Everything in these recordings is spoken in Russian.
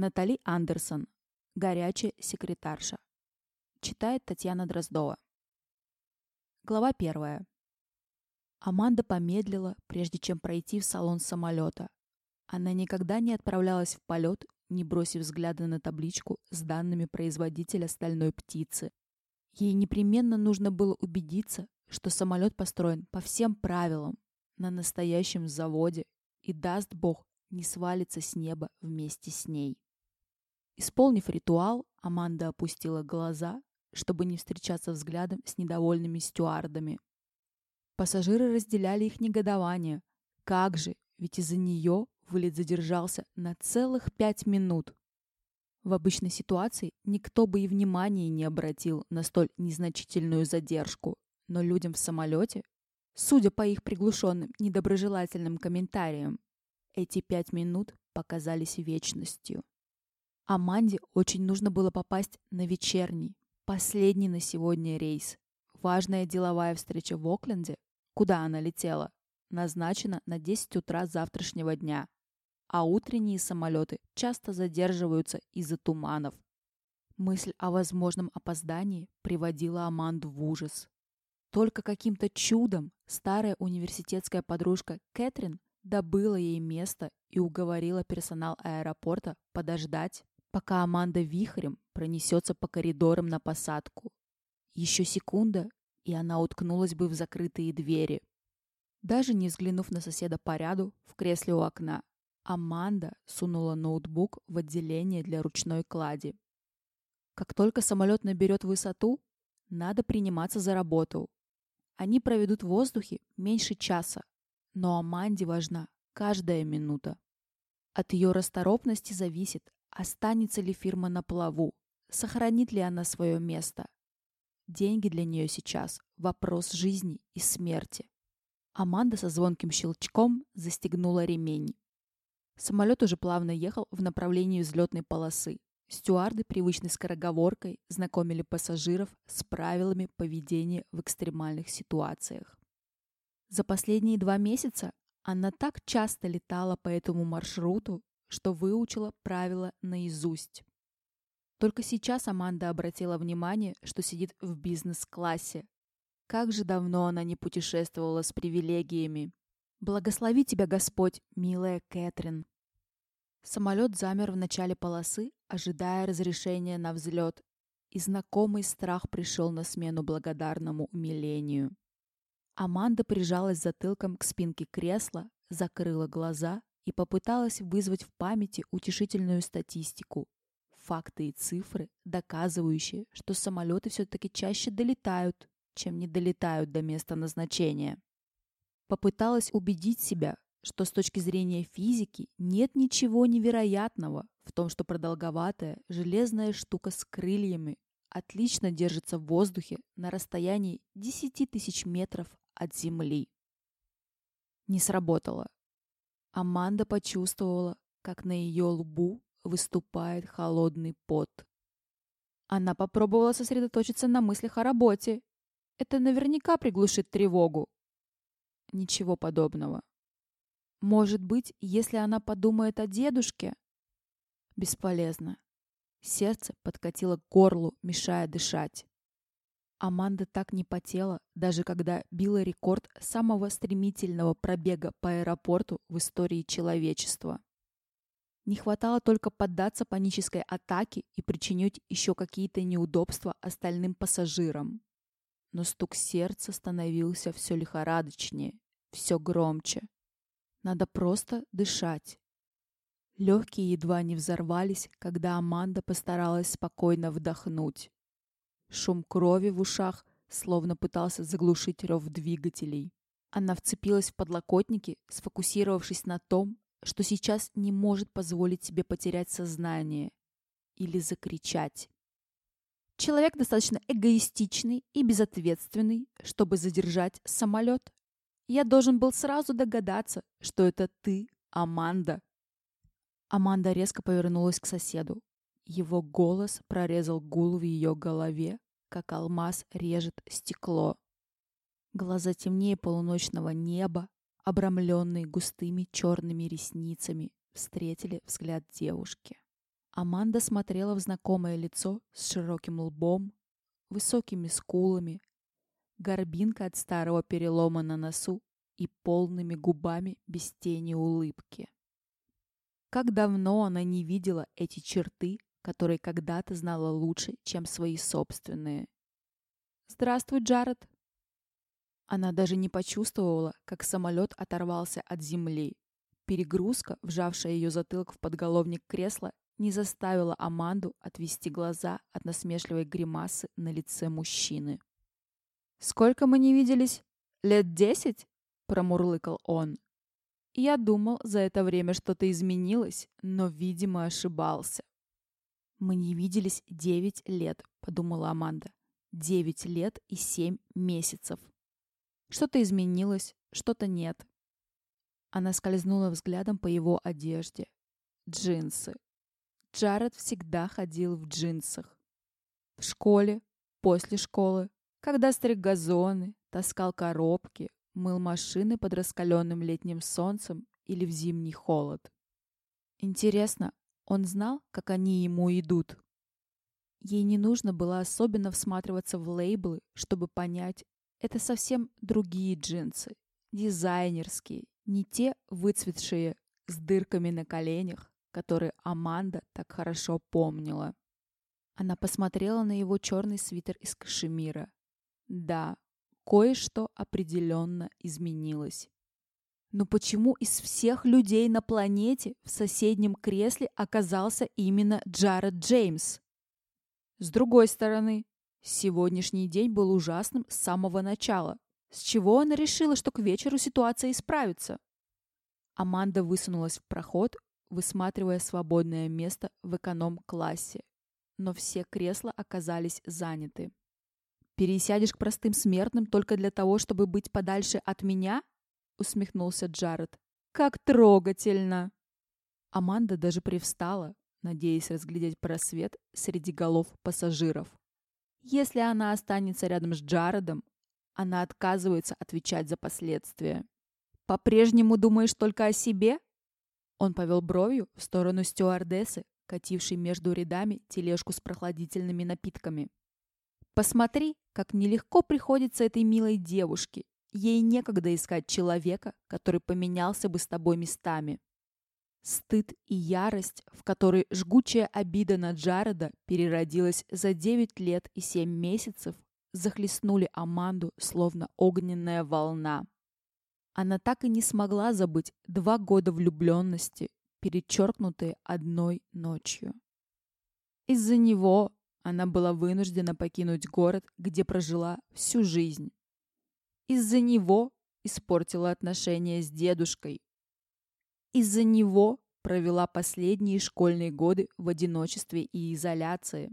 Натали Андерсон. Горячая секретарша. Читает Татьяна Дроздова. Глава первая. Аманда помедлила, прежде чем пройти в салон самолета. Она никогда не отправлялась в полет, не бросив взгляда на табличку с данными производителя стальной птицы. Ей непременно нужно было убедиться, что самолет построен по всем правилам, на настоящем заводе, и, даст Бог, не свалится с неба вместе с ней. Исполнив ритуал, Аманда опустила глаза, чтобы не встречаться взглядом с недовольными стюардами. Пассажиры разделяли их негодование. Как же, ведь из-за нее вылет задержался на целых пять минут. В обычной ситуации никто бы и внимания не обратил на столь незначительную задержку, но людям в самолете, судя по их приглушенным недоброжелательным комментариям, эти пять минут показались вечностью. Аманде очень нужно было попасть на вечерний, последний на сегодня рейс. Важная деловая встреча в Окленде, куда она летела, назначена на 10 утра завтрашнего дня. А утренние самолеты часто задерживаются из-за туманов. Мысль о возможном опоздании приводила Аманду в ужас. Только каким-то чудом старая университетская подружка Кэтрин добыла ей место и уговорила персонал аэропорта подождать, пока Аманда вихрем пронесется по коридорам на посадку. Еще секунда, и она уткнулась бы в закрытые двери. Даже не взглянув на соседа по ряду в кресле у окна, Аманда сунула ноутбук в отделение для ручной клади. Как только самолет наберет высоту, надо приниматься за работу. Они проведут в воздухе меньше часа, но Аманде важна каждая минута. От ее расторопности зависит, Останется ли фирма на плаву? Сохранит ли она свое место? Деньги для нее сейчас – вопрос жизни и смерти. Аманда со звонким щелчком застегнула ремень. Самолет уже плавно ехал в направлении взлетной полосы. Стюарды привычной скороговоркой знакомили пассажиров с правилами поведения в экстремальных ситуациях. За последние два месяца она так часто летала по этому маршруту, что выучила правила наизусть. Только сейчас Аманда обратила внимание, что сидит в бизнес-классе. Как же давно она не путешествовала с привилегиями. Благослови тебя Господь, милая Кэтрин. Самолет замер в начале полосы, ожидая разрешения на взлет, и знакомый страх пришел на смену благодарному умилению. Аманда прижалась затылком к спинке кресла, закрыла глаза и попыталась вызвать в памяти утешительную статистику. Факты и цифры, доказывающие, что самолеты все-таки чаще долетают, чем не долетают до места назначения. Попыталась убедить себя, что с точки зрения физики нет ничего невероятного в том, что продолговатая железная штука с крыльями отлично держится в воздухе на расстоянии 10 тысяч метров от Земли. Не сработало. Аманда почувствовала, как на ее лбу выступает холодный пот. Она попробовала сосредоточиться на мыслях о работе. Это наверняка приглушит тревогу. Ничего подобного. Может быть, если она подумает о дедушке? Бесполезно. Сердце подкатило к горлу, мешая дышать. Аманда так не потела, даже когда била рекорд самого стремительного пробега по аэропорту в истории человечества. Не хватало только поддаться панической атаке и причинить еще какие-то неудобства остальным пассажирам. Но стук сердца становился все лихорадочнее, все громче. Надо просто дышать. Легкие едва не взорвались, когда Аманда постаралась спокойно вдохнуть. Шум крови в ушах словно пытался заглушить рев двигателей. Она вцепилась в подлокотники, сфокусировавшись на том, что сейчас не может позволить себе потерять сознание или закричать. Человек достаточно эгоистичный и безответственный, чтобы задержать самолет. Я должен был сразу догадаться, что это ты, Аманда. Аманда резко повернулась к соседу. Его голос прорезал гул в ее голове, как алмаз режет стекло. Глаза темнее полуночного неба, обрамленные густыми черными ресницами, встретили взгляд девушки. Аманда смотрела в знакомое лицо с широким лбом, высокими скулами, горбинка от старого перелома на носу и полными губами без тени улыбки. Как давно она не видела эти черты, которые когда-то знала лучше, чем свои собственные. «Здравствуй, Джаред!» Она даже не почувствовала, как самолет оторвался от земли. Перегрузка, вжавшая ее затылок в подголовник кресла, не заставила Аманду отвести глаза от насмешливой гримасы на лице мужчины. «Сколько мы не виделись? Лет десять?» — промурлыкал он. Я думал, за это время что-то изменилось, но, видимо, ошибался. «Мы не виделись девять лет», — подумала Аманда. «Девять лет и семь месяцев. Что-то изменилось, что-то нет». Она скользнула взглядом по его одежде. Джинсы. Джаред всегда ходил в джинсах. В школе, после школы, когда стриг газоны, таскал коробки, мыл машины под раскаленным летним солнцем или в зимний холод. Интересно, он знал, как они ему идут? Ей не нужно было особенно всматриваться в лейблы, чтобы понять, это совсем другие джинсы, дизайнерские, не те выцветшие с дырками на коленях, которые Аманда так хорошо помнила. Она посмотрела на его черный свитер из кашемира. Да, кое-что определенно изменилось. Но почему из всех людей на планете в соседнем кресле оказался именно Джаред Джеймс? С другой стороны, сегодняшний день был ужасным с самого начала. С чего она решила, что к вечеру ситуация исправится? Аманда высунулась в проход, высматривая свободное место в эконом-классе. Но все кресла оказались заняты. «Пересядешь к простым смертным только для того, чтобы быть подальше от меня?» Усмехнулся Джаред. «Как трогательно!» Аманда даже привстала, надеясь разглядеть просвет среди голов пассажиров. Если она останется рядом с Джаредом, она отказывается отвечать за последствия. «По-прежнему думаешь только о себе?» Он повел бровью в сторону стюардессы, катившей между рядами тележку с прохладительными напитками. «Посмотри, как нелегко приходится этой милой девушке. Ей некогда искать человека, который поменялся бы с тобой местами». Стыд и ярость, в которой жгучая обида на Джареда переродилась за 9 лет и 7 месяцев, захлестнули Аманду, словно огненная волна. Она так и не смогла забыть два года влюбленности, перечеркнутые одной ночью. Из-за него она была вынуждена покинуть город, где прожила всю жизнь. Из-за него испортила отношения с дедушкой. Из-за него провела последние школьные годы в одиночестве и изоляции.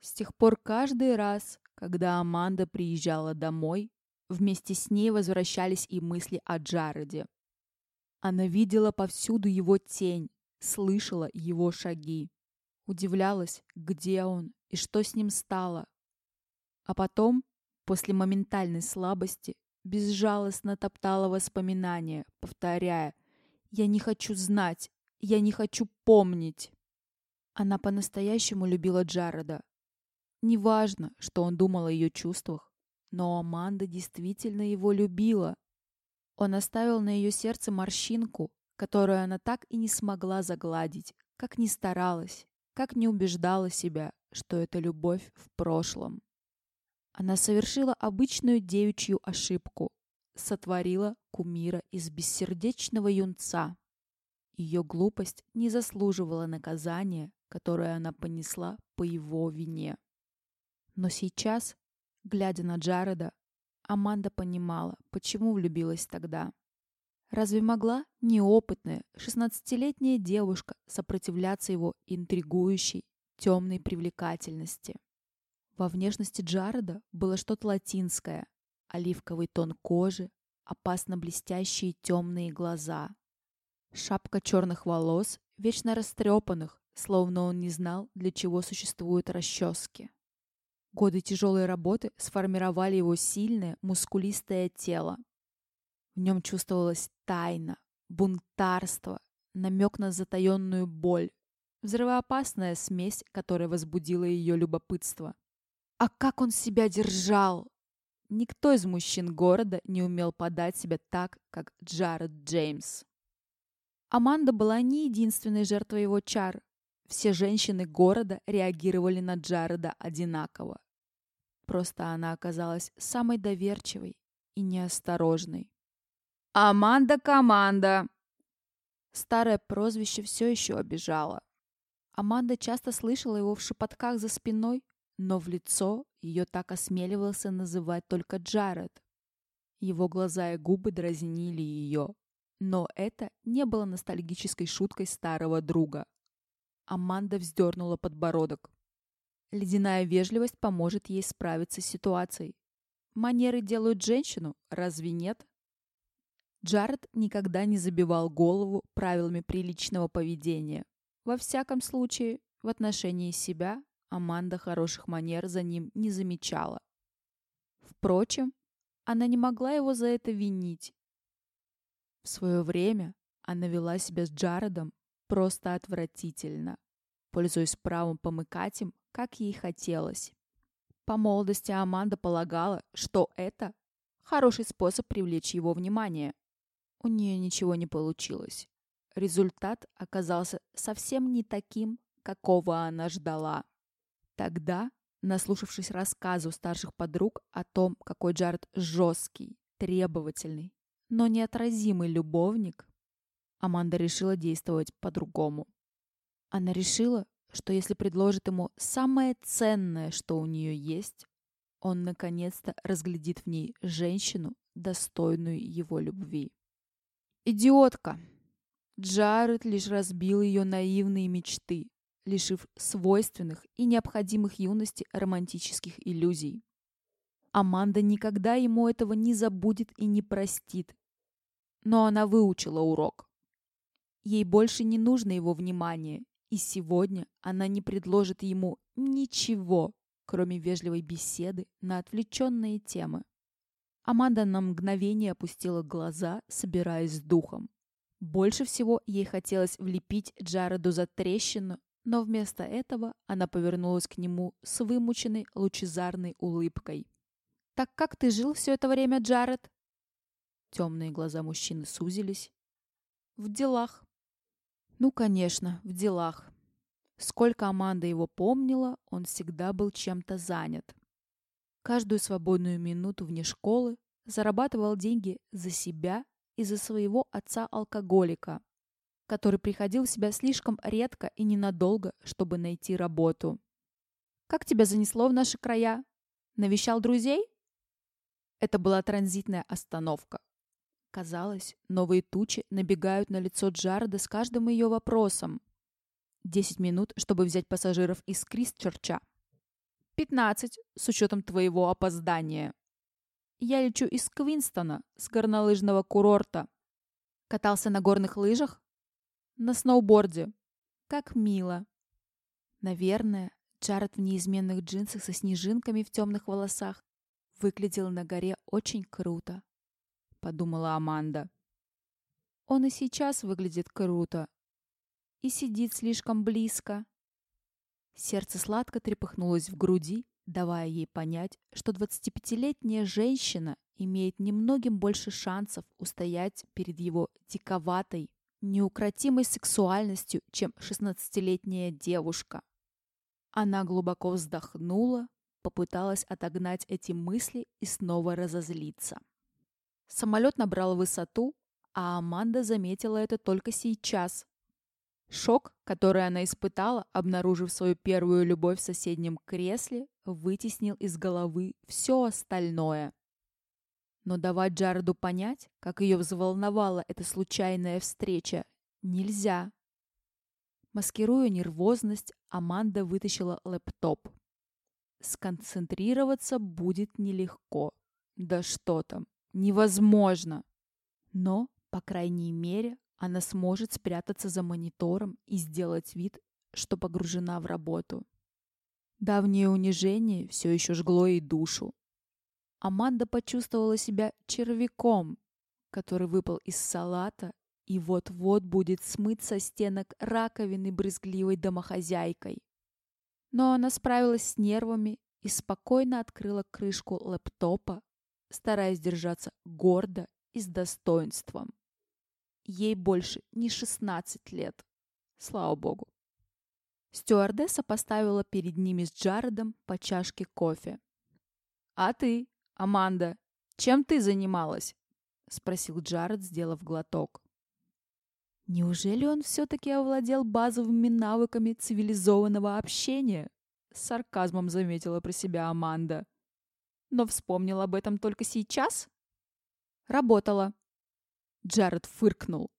С тех пор каждый раз, когда Аманда приезжала домой, Вместе с ней возвращались и мысли о Джареде. Она видела повсюду его тень, слышала его шаги. Удивлялась, где он и что с ним стало. А потом, после моментальной слабости, безжалостно топтала воспоминания, повторяя «Я не хочу знать, я не хочу помнить». Она по-настоящему любила Джареда. Неважно, что он думал о ее чувствах, но Аманда действительно его любила. Он оставил на ее сердце морщинку, которую она так и не смогла загладить, как ни старалась, как не убеждала себя, что это любовь в прошлом. Она совершила обычную девичью ошибку, сотворила кумира из бессердечного юнца. Ее глупость не заслуживала наказания, которое она понесла по его вине. Но сейчас Глядя на Джареда, Аманда понимала, почему влюбилась тогда. Разве могла неопытная, шестнадцатилетняя девушка сопротивляться его интригующей, темной привлекательности? Во внешности Джареда было что-то латинское, оливковый тон кожи, опасно блестящие темные глаза. Шапка черных волос, вечно растрепанных, словно он не знал, для чего существуют расчески. Годы тяжелой работы сформировали его сильное, мускулистое тело. В нем чувствовалась тайна, бунтарство, намек на затаенную боль, Взрывоопасная смесь, которая возбудила ее любопытство. А как он себя держал? Никто из мужчин города не умел подать себя так, как Джаред Джеймс. Аманда была не единственной жертвой его чар. Все женщины города реагировали на Джареда одинаково. Просто она оказалась самой доверчивой и неосторожной. «Аманда-команда!» Старое прозвище все еще обижало. Аманда часто слышала его в шепотках за спиной, но в лицо ее так осмеливался называть только Джаред. Его глаза и губы дразнили ее, но это не было ностальгической шуткой старого друга. Аманда вздернула подбородок. Ледяная вежливость поможет ей справиться с ситуацией. Манеры делают женщину, разве нет? Джаред никогда не забивал голову правилами приличного поведения. Во всяком случае, в отношении себя Аманда хороших манер за ним не замечала. Впрочем, она не могла его за это винить. В свое время она вела себя с Джаредом просто отвратительно, пользуясь правом помыкать им, как ей хотелось. По молодости Аманда полагала, что это хороший способ привлечь его внимание. У нее ничего не получилось. Результат оказался совсем не таким, какого она ждала. Тогда, наслушавшись рассказу старших подруг о том, какой Джаред жесткий, требовательный, но неотразимый любовник, Аманда решила действовать по-другому. Она решила, что если предложит ему самое ценное, что у нее есть, он наконец-то разглядит в ней женщину, достойную его любви. Идиотка! Джаред лишь разбил ее наивные мечты, лишив свойственных и необходимых юности романтических иллюзий. Аманда никогда ему этого не забудет и не простит. Но она выучила урок. Ей больше не нужно его внимание, и сегодня она не предложит ему ничего, кроме вежливой беседы на отвлеченные темы. Аманда на мгновение опустила глаза, собираясь с духом. Больше всего ей хотелось влепить Джареду за трещину, но вместо этого она повернулась к нему с вымученной лучезарной улыбкой. «Так как ты жил все это время, Джаред?» Темные глаза мужчины сузились. «В делах». «Ну, конечно, в делах». Сколько Аманда его помнила, он всегда был чем-то занят. Каждую свободную минуту вне школы зарабатывал деньги за себя и за своего отца-алкоголика, который приходил в себя слишком редко и ненадолго, чтобы найти работу. «Как тебя занесло в наши края? Навещал друзей?» Это была транзитная остановка. Казалось, новые тучи набегают на лицо Джареда с каждым ее вопросом. Десять минут, чтобы взять пассажиров из Кристчерча. Пятнадцать, с учетом твоего опоздания. Я лечу из Квинстона, с горнолыжного курорта. Катался на горных лыжах? На сноуборде. Как мило. Наверное, Джаред в неизменных джинсах со снежинками в темных волосах выглядел на горе очень круто, подумала Аманда. Он и сейчас выглядит круто. И сидит слишком близко. Сердце сладко трепыхнулось в груди, давая ей понять, что 25-летняя женщина имеет немногим больше шансов устоять перед его диковатой, неукротимой сексуальностью, чем 16-летняя девушка. Она глубоко вздохнула, попыталась отогнать эти мысли и снова разозлиться. Самолет набрал высоту, а Аманда заметила это только сейчас, Шок, который она испытала, обнаружив свою первую любовь в соседнем кресле, вытеснил из головы все остальное. Но давать Джареду понять, как ее взволновала эта случайная встреча, нельзя. Маскируя нервозность, Аманда вытащила лэптоп. Сконцентрироваться будет нелегко. Да что там, невозможно. Но, по крайней мере, она сможет спрятаться за монитором и сделать вид, что погружена в работу. Давнее унижение все еще жгло ей душу. Аманда почувствовала себя червяком, который выпал из салата и вот-вот будет смыть со стенок раковины брызгливой домохозяйкой. Но она справилась с нервами и спокойно открыла крышку лэптопа, стараясь держаться гордо и с достоинством. Ей больше не 16 лет. Слава богу. Стюардесса поставила перед ними с Джаредом по чашке кофе. «А ты, Аманда, чем ты занималась?» — спросил Джаред, сделав глоток. Неужели он все-таки овладел базовыми навыками цивилизованного общения? С сарказмом заметила про себя Аманда. Но вспомнил об этом только сейчас? Работала. Джаред фыркнул.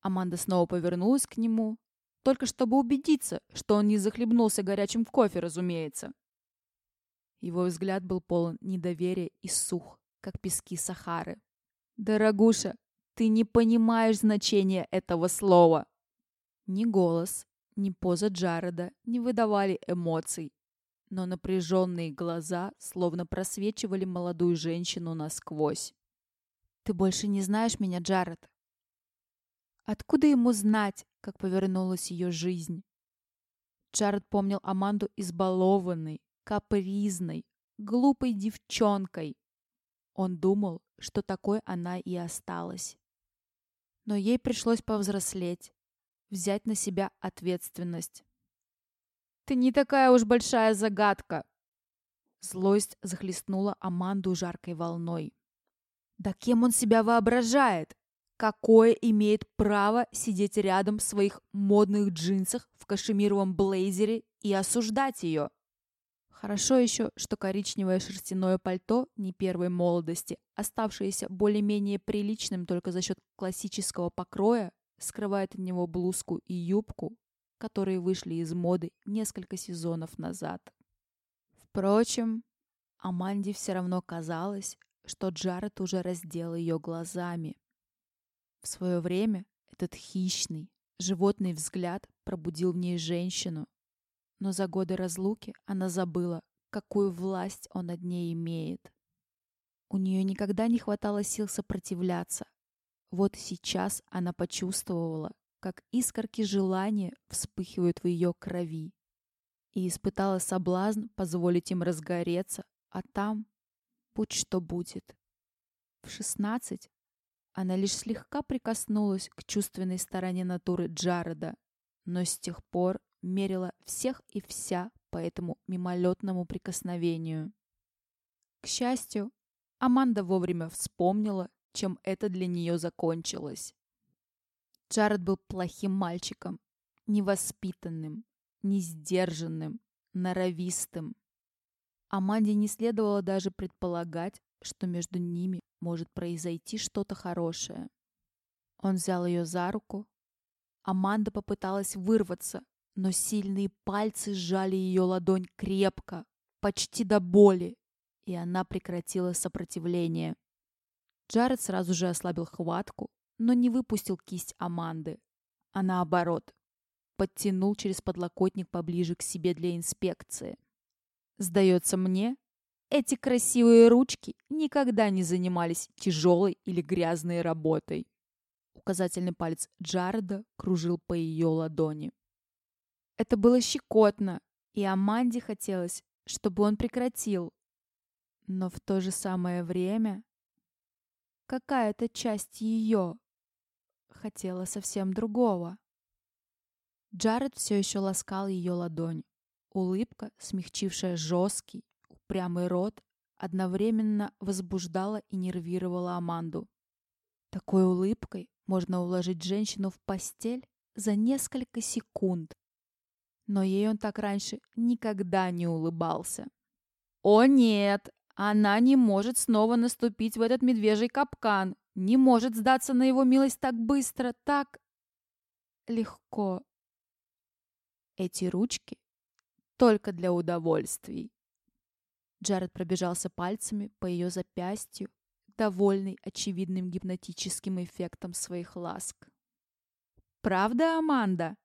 Аманда снова повернулась к нему, только чтобы убедиться, что он не захлебнулся горячим кофе, разумеется. Его взгляд был полон недоверия и сух, как пески Сахары. «Дорогуша, ты не понимаешь значения этого слова!» Ни голос, ни поза Джареда не выдавали эмоций, но напряженные глаза словно просвечивали молодую женщину насквозь. «Ты больше не знаешь меня, Джаред?» Откуда ему знать, как повернулась ее жизнь? Джаред помнил Аманду избалованной, капризной, глупой девчонкой. Он думал, что такой она и осталась. Но ей пришлось повзрослеть, взять на себя ответственность. «Ты не такая уж большая загадка!» Злость захлестнула Аманду жаркой волной. «Да кем он себя воображает? Какое имеет право сидеть рядом в своих модных джинсах в кашемировом блейзере и осуждать ее?» Хорошо еще, что коричневое шерстяное пальто не первой молодости, оставшееся более-менее приличным только за счет классического покроя, скрывает от него блузку и юбку, которые вышли из моды несколько сезонов назад. Впрочем, Аманде все равно казалось, что Джаред уже раздел ее глазами. В свое время этот хищный, животный взгляд пробудил в ней женщину, но за годы разлуки она забыла, какую власть он над ней имеет. У нее никогда не хватало сил сопротивляться. Вот сейчас она почувствовала, как искорки желания вспыхивают в ее крови, и испытала соблазн позволить им разгореться, а там будь что будет. В шестнадцать она лишь слегка прикоснулась к чувственной стороне натуры Джареда, но с тех пор мерила всех и вся по этому мимолетному прикосновению. К счастью, Аманда вовремя вспомнила, чем это для нее закончилось. Джаред был плохим мальчиком, невоспитанным, несдержанным, норовистым. Аманде не следовало даже предполагать, что между ними может произойти что-то хорошее. Он взял ее за руку. Аманда попыталась вырваться, но сильные пальцы сжали ее ладонь крепко, почти до боли, и она прекратила сопротивление. Джаред сразу же ослабил хватку, но не выпустил кисть Аманды, а наоборот, подтянул через подлокотник поближе к себе для инспекции. Сдается мне, эти красивые ручки никогда не занимались тяжелой или грязной работой. Указательный палец Джареда кружил по ее ладони. Это было щекотно, и Аманде хотелось, чтобы он прекратил. Но в то же самое время какая-то часть ее хотела совсем другого. Джаред все еще ласкал ее ладонь. Улыбка, смягчившая жесткий, упрямый рот, одновременно возбуждала и нервировала Аманду. Такой улыбкой можно уложить женщину в постель за несколько секунд но ей он так раньше никогда не улыбался. «О нет, она не может снова наступить в этот медвежий капкан, не может сдаться на его милость так быстро, так легко. Эти ручки только для удовольствий». Джаред пробежался пальцами по ее запястью, довольный очевидным гипнотическим эффектом своих ласк. «Правда, Аманда?»